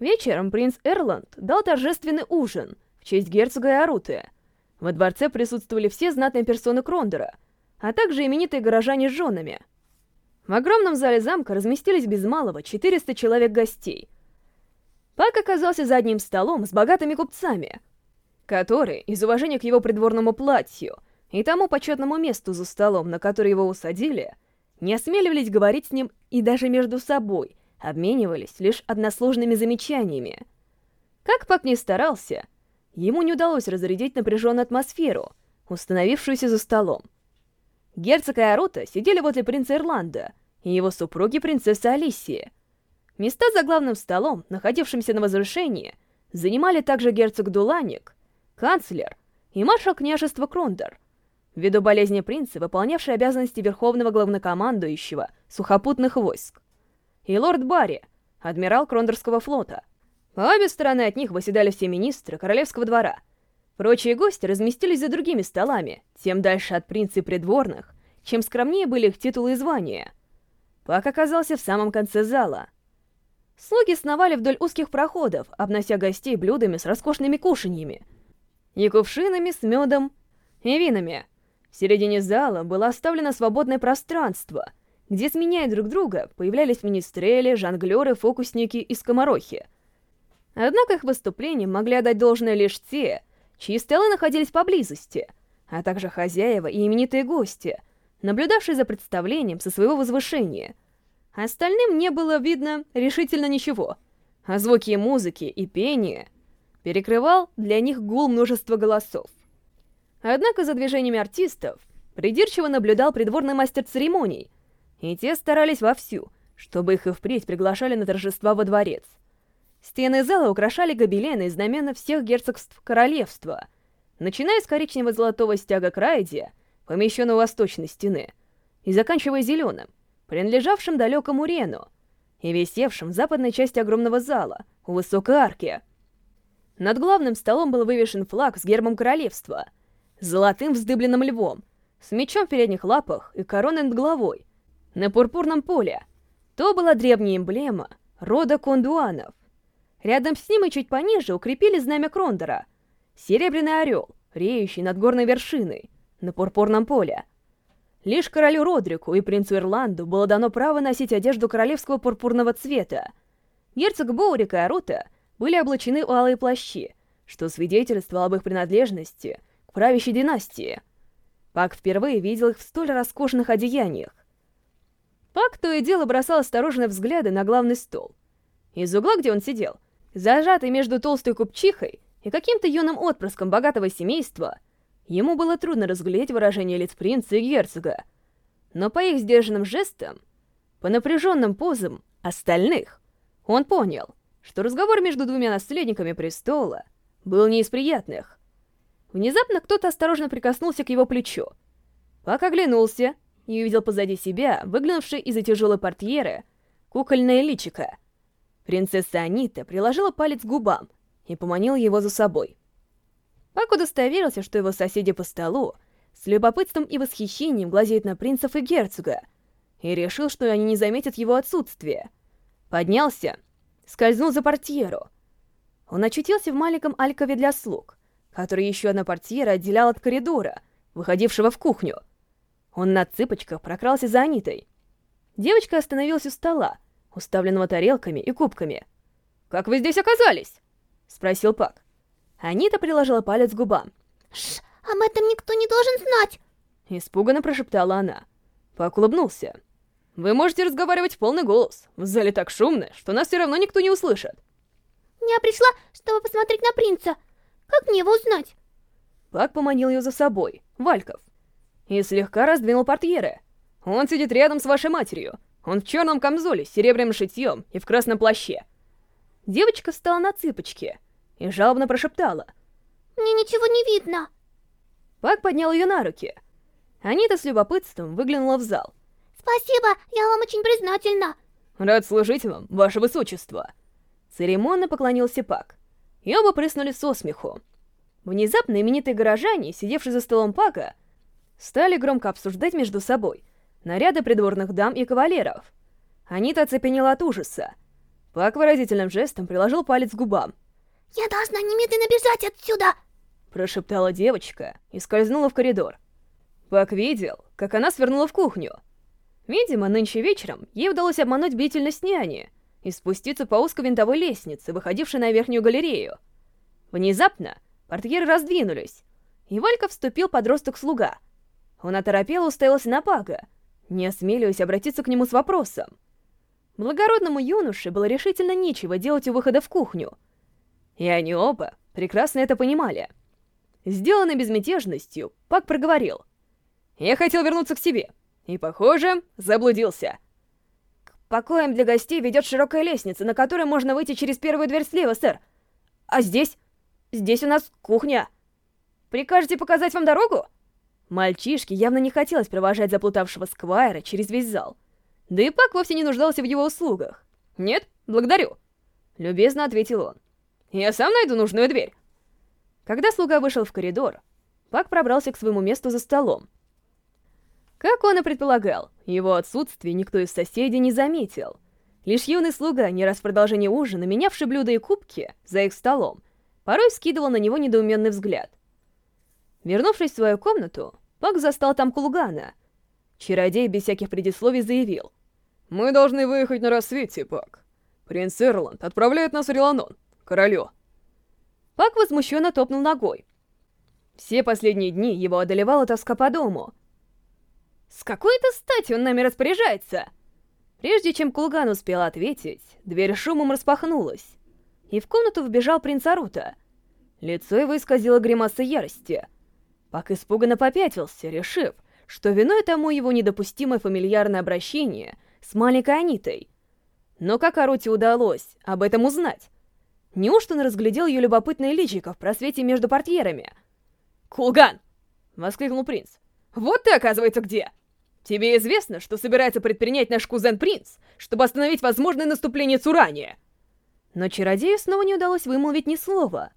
Вечером принц Эрланд дал торжественный ужин в честь герцога и Аруты. Во дворце присутствовали все знатные персоны Крондора, а также именитые горожане с женами. В огромном зале замка разместились без малого 400 человек гостей. Пак оказался за одним столом с богатыми купцами, которые, из уважения к его придворному платью и тому почетному месту за столом, на который его усадили, не осмеливались говорить с ним и даже между собой, обменивались лишь односложными замечаниями. Как Пак не старался, ему не удалось разрядить напряженную атмосферу, установившуюся за столом. Герцог и Арута сидели возле принца Ирланда и его супруги принцессы Алисии. Места за главным столом, находившимся на возвышении, занимали также герцог Дуланик, канцлер и маршал княжества Крондор, ввиду болезни принца, выполнявший обязанности верховного главнокомандующего сухопутных войск и лорд Барри, адмирал Крондорского флота. По обе стороны от них восседали все министры королевского двора. Прочие гости разместились за другими столами, тем дальше от принца и придворных, чем скромнее были их титулы и звания. Пак оказался в самом конце зала. Слуги сновали вдоль узких проходов, обнося гостей блюдами с роскошными кушаньями и кувшинами с медом и винами. В середине зала было оставлено свободное пространство — где, сменяя друг друга, появлялись министрели, жонглеры, фокусники и скоморохи. Однако их выступлениям могли отдать должное лишь те, чьи столы находились поблизости, а также хозяева и именитые гости, наблюдавшие за представлением со своего возвышения. Остальным не было видно решительно ничего, а звуки музыки и пения перекрывал для них гул множества голосов. Однако за движениями артистов придирчиво наблюдал придворный мастер церемоний — и те старались вовсю, чтобы их и впредь приглашали на торжества во дворец. Стены зала украшали гобелены и знамена всех герцогств королевства, начиная с коричнево-золотого стяга Крайди, помещенного у восточной стены, и заканчивая зеленым, принадлежавшим далекому Рену, и висевшим в западной части огромного зала, у высокой арки. Над главным столом был вывешен флаг с гербом королевства, золотым вздыбленным львом, с мечом в передних лапах и короной над головой, на пурпурном поле. То была древняя эмблема рода кондуанов. Рядом с ним и чуть пониже укрепили знамя Крондора. Серебряный орел, реющий над горной вершиной, на пурпурном поле. Лишь королю Родрику и принцу Ирланду было дано право носить одежду королевского пурпурного цвета. Герцог Боурик и Арута были облачены в алые плащи, что свидетельствовало об их принадлежности к правящей династии. Пак впервые видел их в столь роскошных одеяниях. Пак то и дело бросал осторожные взгляды на главный стол. Из угла, где он сидел, зажатый между толстой купчихой и каким-то юным отпрыском богатого семейства, ему было трудно разглядеть выражение лиц принца и герцога. Но по их сдержанным жестам, по напряженным позам остальных, он понял, что разговор между двумя наследниками престола был не из приятных. Внезапно кто-то осторожно прикоснулся к его плечу. Пак оглянулся и увидел позади себя, выглянувший из-за тяжелой портьеры, кукольное личико. Принцесса Анита приложила палец к губам и поманила его за собой. Пак удостоверился, что его соседи по столу с любопытством и восхищением глазеют на принцев и герцога, и решил, что они не заметят его отсутствие. Поднялся, скользнул за портьеру. Он очутился в маленьком алькове для слуг, который еще одна портьера отделяла от коридора, выходившего в кухню — он на цыпочках прокрался за Анитой. Девочка остановилась у стола, уставленного тарелками и кубками. «Как вы здесь оказались?» — спросил Пак. Анита приложила палец к губам. «Шш, об этом никто не должен знать!» Испуганно прошептала она. Пак улыбнулся. «Вы можете разговаривать в полный голос. В зале так шумно, что нас все равно никто не услышит». «Я пришла, чтобы посмотреть на принца. Как мне его узнать?» Пак поманил ее за собой, Вальков и слегка раздвинул портьеры. Он сидит рядом с вашей матерью. Он в черном камзоле с серебряным шитьем и в красном плаще. Девочка встала на цыпочки и жалобно прошептала. «Мне ничего не видно!» Пак поднял ее на руки. Анита с любопытством выглянула в зал. «Спасибо, я вам очень признательна!» «Рад служить вам, ваше высочество!» Церемонно поклонился Пак. И оба прыснули со смеху. Внезапно именитые горожане, сидевшие за столом Пака, стали громко обсуждать между собой наряды придворных дам и кавалеров. Анита оцепенела от ужаса. Пак выразительным жестом приложил палец к губам. «Я должна немедленно бежать отсюда!» Прошептала девочка и скользнула в коридор. Пак видел, как она свернула в кухню. Видимо, нынче вечером ей удалось обмануть бдительность няни и спуститься по узкой винтовой лестнице, выходившей на верхнюю галерею. Внезапно портьеры раздвинулись, и Валька вступил подросток-слуга. Он оторопело уставился на Пага, не осмеливаясь обратиться к нему с вопросом. Благородному юноше было решительно нечего делать у выхода в кухню. И они оба прекрасно это понимали. Сделанный безмятежностью, Пак проговорил. «Я хотел вернуться к себе, и, похоже, заблудился». «К покоям для гостей ведет широкая лестница, на которой можно выйти через первую дверь слева, сэр. А здесь? Здесь у нас кухня. Прикажете показать вам дорогу?» Мальчишке явно не хотелось провожать заплутавшего Сквайра через весь зал. Да и Пак вовсе не нуждался в его услугах. «Нет, благодарю», — любезно ответил он. «Я сам найду нужную дверь». Когда слуга вышел в коридор, Пак пробрался к своему месту за столом. Как он и предполагал, его отсутствие никто из соседей не заметил. Лишь юный слуга, не раз в продолжении ужина, менявший блюда и кубки за их столом, порой скидывал на него недоуменный взгляд. Вернувшись в свою комнату, Пак застал там Кулгана. Чародей без всяких предисловий заявил. Мы должны выехать на рассвете, Пак. Принц Эрланд отправляет нас в Реланон, королю. Пак возмущенно топнул ногой. Все последние дни его одолевала тоска по дому. С какой-то стати он нами распоряжается? Прежде чем Кулган успел ответить, дверь шумом распахнулась, и в комнату вбежал принц Арута. Лицо его исказило гримаса ярости. Пак испуганно попятился, решив, что виной тому его недопустимое фамильярное обращение — с маленькой Анитой. Но как Аруте удалось об этом узнать? Неужто он разглядел ее любопытное личико в просвете между портьерами? «Кулган!» — воскликнул принц. «Вот ты, оказывается, где! Тебе известно, что собирается предпринять наш кузен-принц, чтобы остановить возможное наступление Цурания!» Но чародею снова не удалось вымолвить ни слова.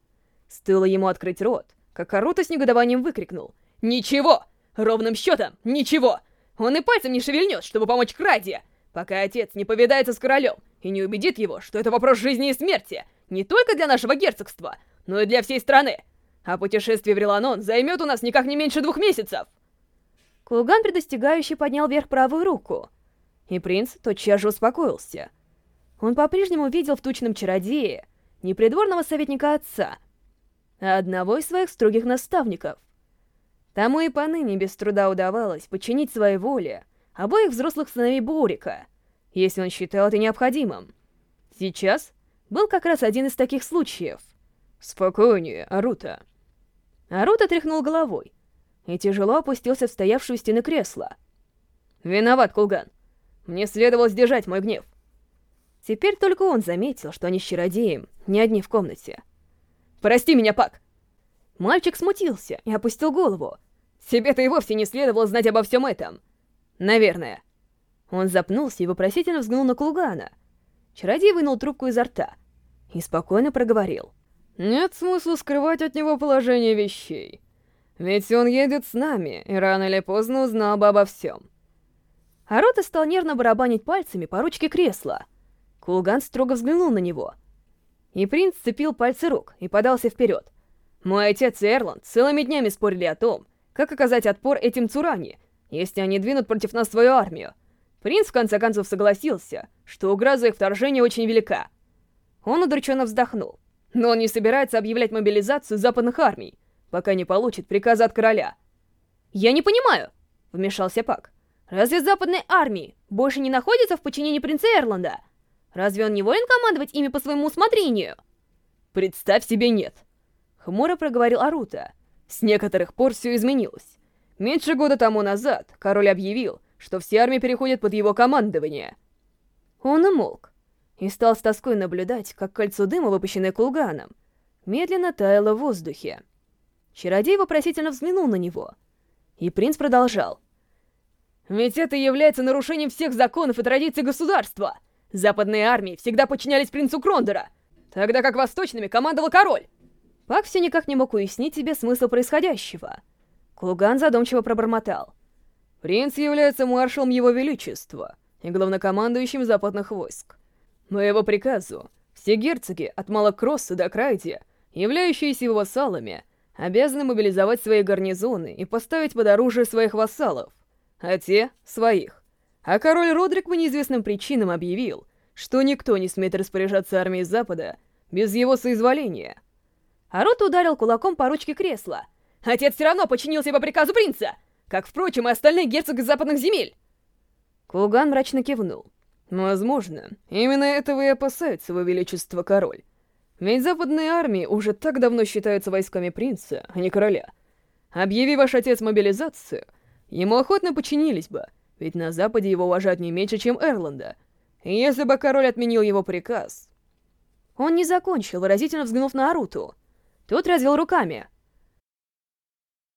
Стоило ему открыть рот, как Арута с негодованием выкрикнул. «Ничего! Ровным счетом, ничего! Он и пальцем не шевельнет, чтобы помочь Краде! пока отец не повидается с королем и не убедит его, что это вопрос жизни и смерти, не только для нашего герцогства, но и для всей страны. А путешествие в Реланон займет у нас никак не меньше двух месяцев. Кулган предостигающий поднял вверх правую руку, и принц тотчас же успокоился. Он по-прежнему видел в тучном чародее не придворного советника отца, одного из своих строгих наставников. Тому и поныне без труда удавалось подчинить своей воле обоих взрослых сыновей Бурика, если он считал это необходимым. Сейчас был как раз один из таких случаев. «Спокойнее, Арута». Арута тряхнул головой и тяжело опустился в стоявшую стены кресла. «Виноват, Кулган. Мне следовало сдержать мой гнев». Теперь только он заметил, что они с чародеем не одни в комнате. «Прости меня, Пак!» Мальчик смутился и опустил голову. «Тебе-то и вовсе не следовало знать обо всем этом. Наверное. Он запнулся и вопросительно взглянул на Кулгана. Чародей вынул трубку изо рта и спокойно проговорил. «Нет смысла скрывать от него положение вещей. Ведь он едет с нами, и рано или поздно узнал бы обо всем». Арота стал нервно барабанить пальцами по ручке кресла. Кулган строго взглянул на него. И принц сцепил пальцы рук и подался вперед. «Мой отец и Эрланд целыми днями спорили о том, как оказать отпор этим Цуране, если они двинут против нас свою армию. Принц в конце концов согласился, что угроза их вторжения очень велика. Он удрученно вздохнул. Но он не собирается объявлять мобилизацию западных армий, пока не получит приказа от короля. «Я не понимаю», — вмешался Пак. «Разве западные армии больше не находятся в подчинении принца Эрланда? Разве он не волен командовать ими по своему усмотрению?» «Представь себе, нет», — хмуро проговорил Арута. «С некоторых пор все изменилось. Меньше года тому назад король объявил, что все армии переходят под его командование. Он умолк и стал с тоской наблюдать, как кольцо дыма, выпущенное кулганом, медленно таяло в воздухе. Чародей вопросительно взглянул на него, и принц продолжал. «Ведь это является нарушением всех законов и традиций государства. Западные армии всегда подчинялись принцу Крондера, тогда как восточными командовал король». Пак все никак не мог уяснить себе смысл происходящего — Кулган задумчиво пробормотал. «Принц является маршалом Его Величества и главнокомандующим западных войск. По его приказу, все герцоги от Малокросса до Крайди, являющиеся его вассалами, обязаны мобилизовать свои гарнизоны и поставить под оружие своих вассалов, а те — своих. А король Родрик по неизвестным причинам объявил, что никто не смеет распоряжаться армией Запада без его соизволения. Арот ударил кулаком по ручке кресла. «Отец все равно подчинился по приказу принца, как, впрочем, и остальные герцоги западных земель!» Кулган мрачно кивнул. «Возможно, именно этого и опасается его величество король. Ведь западные армии уже так давно считаются войсками принца, а не короля. Объяви ваш отец мобилизацию, ему охотно подчинились бы, ведь на западе его уважают не меньше, чем Эрланда. Если бы король отменил его приказ...» Он не закончил, выразительно взглянув на Аруту. Тот развел руками.